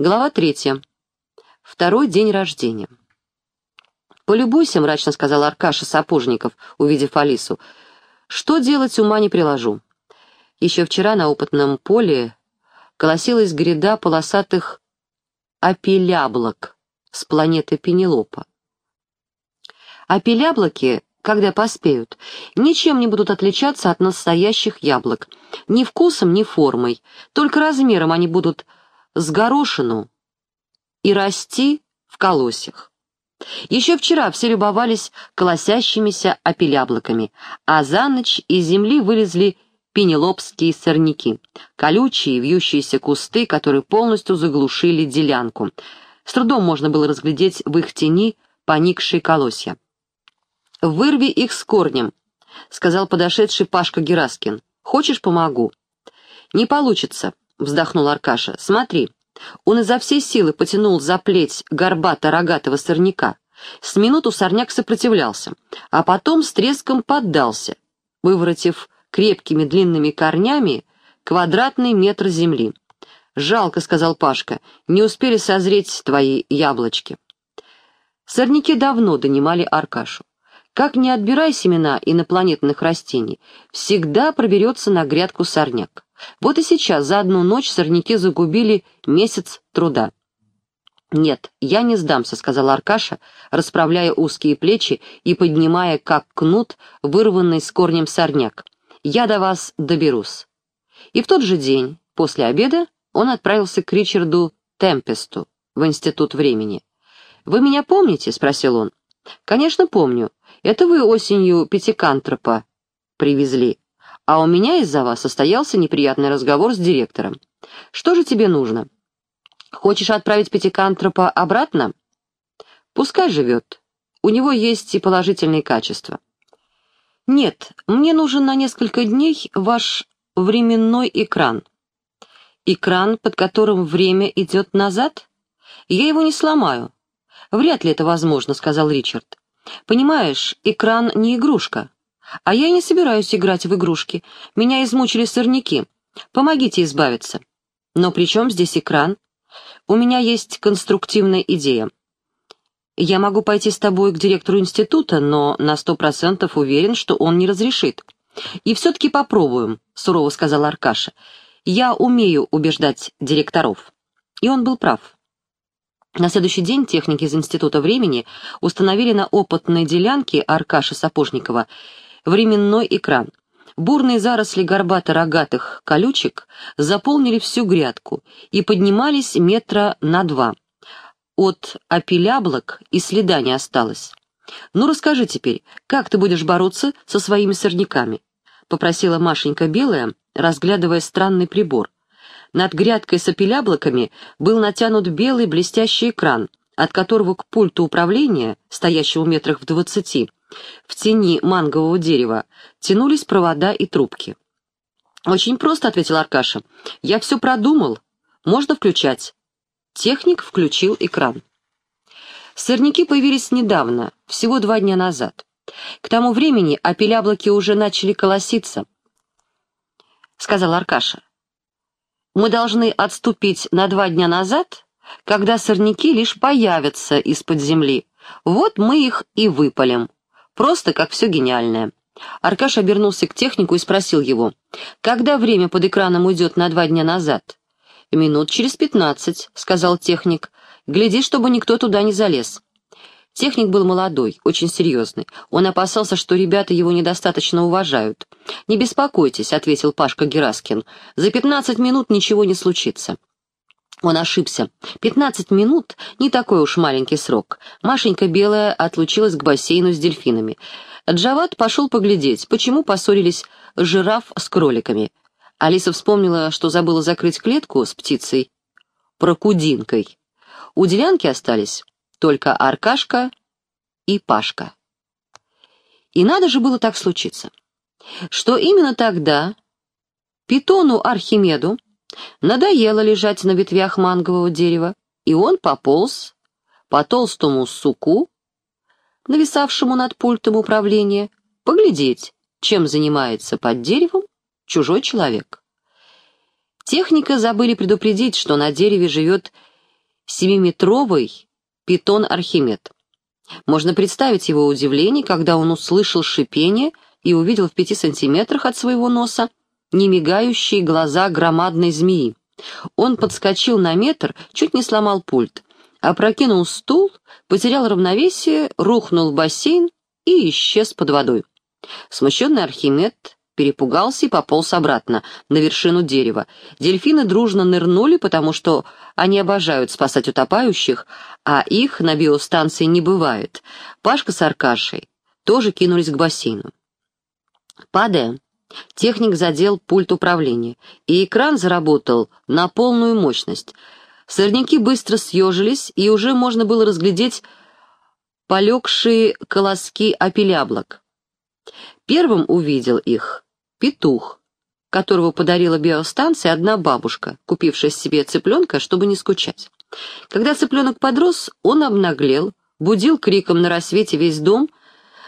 Глава третья. Второй день рождения. «Полюбуйся», — мрачно сказал Аркаша Сапожников, увидев Алису. «Что делать, ума не приложу». Еще вчера на опытном поле колосилась гряда полосатых апеляблок с планеты Пенелопа. Апеляблоки, когда поспеют, ничем не будут отличаться от настоящих яблок. Ни вкусом, ни формой. Только размером они будут с горошину и расти в колосях. Еще вчера все любовались колосящимися опеляблоками, а за ночь из земли вылезли пенелопские сорняки, колючие вьющиеся кусты, которые полностью заглушили делянку. С трудом можно было разглядеть в их тени поникшие колосья. «Вырви их с корнем», — сказал подошедший Пашка Гераскин. «Хочешь, помогу?» «Не получится», вздохнул Аркаша. «Смотри». Он изо всей силы потянул за плеть горбато-рогатого сорняка. С минуту сорняк сопротивлялся, а потом с треском поддался, выворотив крепкими длинными корнями квадратный метр земли. «Жалко», — сказал Пашка, — «не успели созреть твои яблочки». Сорняки давно донимали Аркашу. Как не отбирай семена инопланетных растений, всегда проберется на грядку сорняк. Вот и сейчас за одну ночь сорняки загубили месяц труда. «Нет, я не сдамся», — сказал Аркаша, расправляя узкие плечи и поднимая, как кнут, вырванный с корнем сорняк. «Я до вас доберусь». И в тот же день, после обеда, он отправился к Ричарду Темпесту в Институт времени. «Вы меня помните?» — спросил он. «Конечно, помню. Это вы осенью Пятикантропа привезли а у меня из-за вас состоялся неприятный разговор с директором. Что же тебе нужно? Хочешь отправить Пятикантропа обратно? Пускай живет. У него есть и положительные качества. Нет, мне нужен на несколько дней ваш временной экран. Экран, под которым время идет назад? Я его не сломаю. Вряд ли это возможно, сказал Ричард. Понимаешь, экран не игрушка. А я не собираюсь играть в игрушки. Меня измучили сорняки. Помогите избавиться. Но при чем здесь экран? У меня есть конструктивная идея. Я могу пойти с тобой к директору института, но на сто процентов уверен, что он не разрешит. И все-таки попробуем, сурово сказал Аркаша. Я умею убеждать директоров. И он был прав. На следующий день техники из Института времени установили на опытной делянке Аркаши Сапожникова временной экран. Бурные заросли горбато-рогатых колючек заполнили всю грядку и поднимались метра на два. От опеляблок и следа не осталось. «Ну, расскажи теперь, как ты будешь бороться со своими сорняками?» — попросила Машенька Белая, разглядывая странный прибор. Над грядкой с опеляблоками был натянут белый блестящий экран, от которого к пульту управления, стоящему метрах в двадцати, в тени мангового дерева тянулись провода и трубки. «Очень просто», — ответил Аркаша. «Я все продумал. Можно включать». Техник включил экран. Сырники появились недавно, всего два дня назад. К тому времени опеляблоки уже начали колоситься, — сказал Аркаша. «Мы должны отступить на два дня назад, когда сорняки лишь появятся из-под земли. Вот мы их и выпалим». Просто как все гениальное. Аркаш обернулся к технику и спросил его, «Когда время под экраном уйдет на два дня назад?» «Минут через пятнадцать», — сказал техник. «Гляди, чтобы никто туда не залез». Техник был молодой, очень серьезный. Он опасался, что ребята его недостаточно уважают. «Не беспокойтесь», — ответил Пашка Гераскин. «За пятнадцать минут ничего не случится». Он ошибся. Пятнадцать минут — не такой уж маленький срок. Машенька Белая отлучилась к бассейну с дельфинами. Джават пошел поглядеть, почему поссорились жираф с кроликами. Алиса вспомнила, что забыла закрыть клетку с птицей прокудинкой. У делянки остались только Аркашка и Пашка. И надо же было так случиться, что именно тогда питону Архимеду Надоело лежать на ветвях мангового дерева, и он пополз по толстому суку, нависавшему над пультом управления, поглядеть, чем занимается под деревом чужой человек. Техника забыли предупредить, что на дереве живет семиметровый питон Архимед. Можно представить его удивление, когда он услышал шипение и увидел в пяти сантиметрах от своего носа немигающие глаза громадной змеи. Он подскочил на метр, чуть не сломал пульт, опрокинул стул, потерял равновесие, рухнул в бассейн и исчез под водой. Смущенный Архимед перепугался и пополз обратно, на вершину дерева. Дельфины дружно нырнули, потому что они обожают спасать утопающих, а их на биостанции не бывает. Пашка с Аркашей тоже кинулись к бассейну. Падая, техник задел пульт управления, и экран заработал на полную мощность. Сорняки быстро съежились, и уже можно было разглядеть полегшие колоски апеляблок. Первым увидел их петух, которого подарила биостанция одна бабушка, купившая себе цыпленка, чтобы не скучать. Когда цыпленок подрос, он обнаглел, будил криком на рассвете весь дом,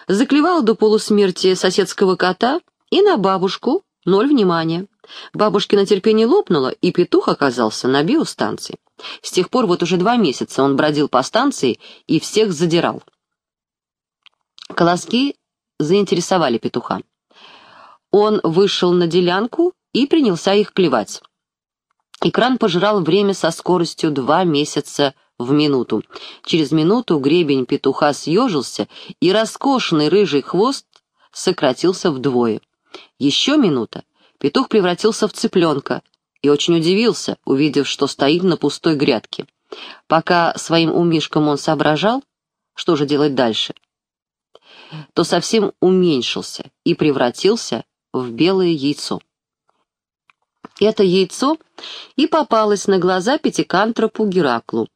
заклевал до полусмерти соседского кота и на бабушку ноль внимания. Бабушкино терпение лопнуло, и петух оказался на биостанции. С тех пор вот уже два месяца он бродил по станции и всех задирал. Колоски заинтересовали петуха. Он вышел на делянку и принялся их клевать. Экран пожирал время со скоростью два месяца в минуту. Через минуту гребень петуха съежился, и роскошный рыжий хвост сократился вдвое. Еще минута. Петух превратился в цыпленка и очень удивился, увидев, что стоит на пустой грядке. Пока своим умишком он соображал, что же делать дальше, то совсем уменьшился и превратился в белое яйцо. Это яйцо и попалось на глаза пятикантропу Гераклу.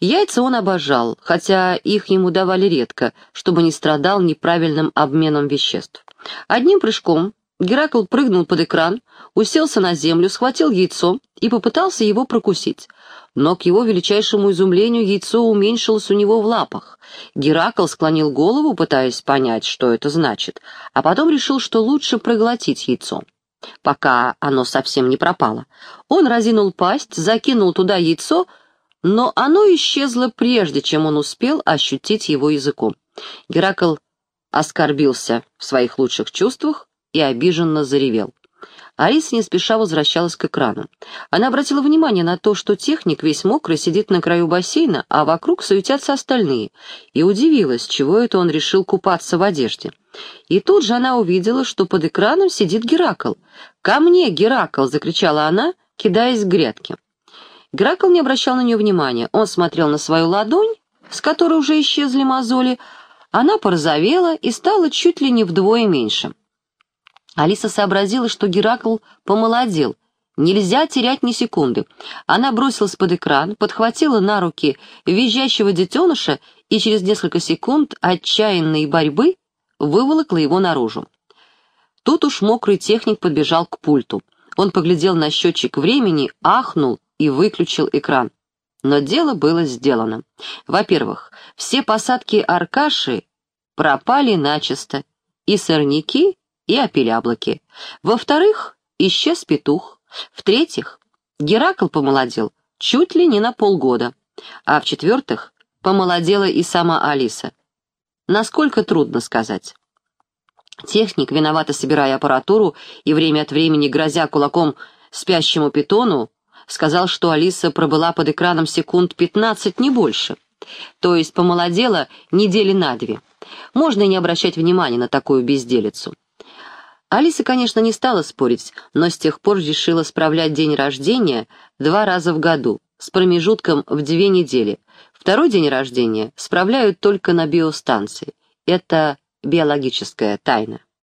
Яйца он обожал, хотя их ему давали редко, чтобы не страдал неправильным обменом веществ. Одним прыжком Геракл прыгнул под экран, уселся на землю, схватил яйцо и попытался его прокусить но, к его величайшему изумлению, яйцо уменьшилось у него в лапах. Геракл склонил голову, пытаясь понять, что это значит, а потом решил, что лучше проглотить яйцо, пока оно совсем не пропало. Он разинул пасть, закинул туда яйцо, но оно исчезло прежде, чем он успел ощутить его языком. Геракл оскорбился в своих лучших чувствах и обиженно заревел. Алиса не спеша возвращалась к экрану. Она обратила внимание на то, что техник весь мокрый сидит на краю бассейна, а вокруг суетятся остальные, и удивилась, чего это он решил купаться в одежде. И тут же она увидела, что под экраном сидит Геракл. «Ко мне, Геракл!» — закричала она, кидаясь к грядке. Геракл не обращал на нее внимания. Он смотрел на свою ладонь, с которой уже исчезли мозоли. Она порозовела и стала чуть ли не вдвое меньше. Алиса сообразила, что Геракл помолодел. Нельзя терять ни секунды. Она бросилась под экран, подхватила на руки визжащего детеныша и через несколько секунд отчаянной борьбы выволокла его наружу. Тут уж мокрый техник подбежал к пульту. Он поглядел на счетчик времени, ахнул и выключил экран. Но дело было сделано. Во-первых, все посадки Аркаши пропали начисто, и сорняки и опеляблоки. Во-вторых, исчез петух. В-третьих, Геракл помолодел чуть ли не на полгода. А в-четвертых, помолодела и сама Алиса. Насколько трудно сказать. Техник, виновато собирая аппаратуру и время от времени грозя кулаком спящему питону, сказал, что Алиса пробыла под экраном секунд 15, не больше. То есть помолодела недели на две. Можно и не обращать внимания на такую безделицу. Алиса, конечно, не стала спорить, но с тех пор решила справлять день рождения два раза в году, с промежутком в две недели. Второй день рождения справляют только на биостанции. Это биологическая тайна.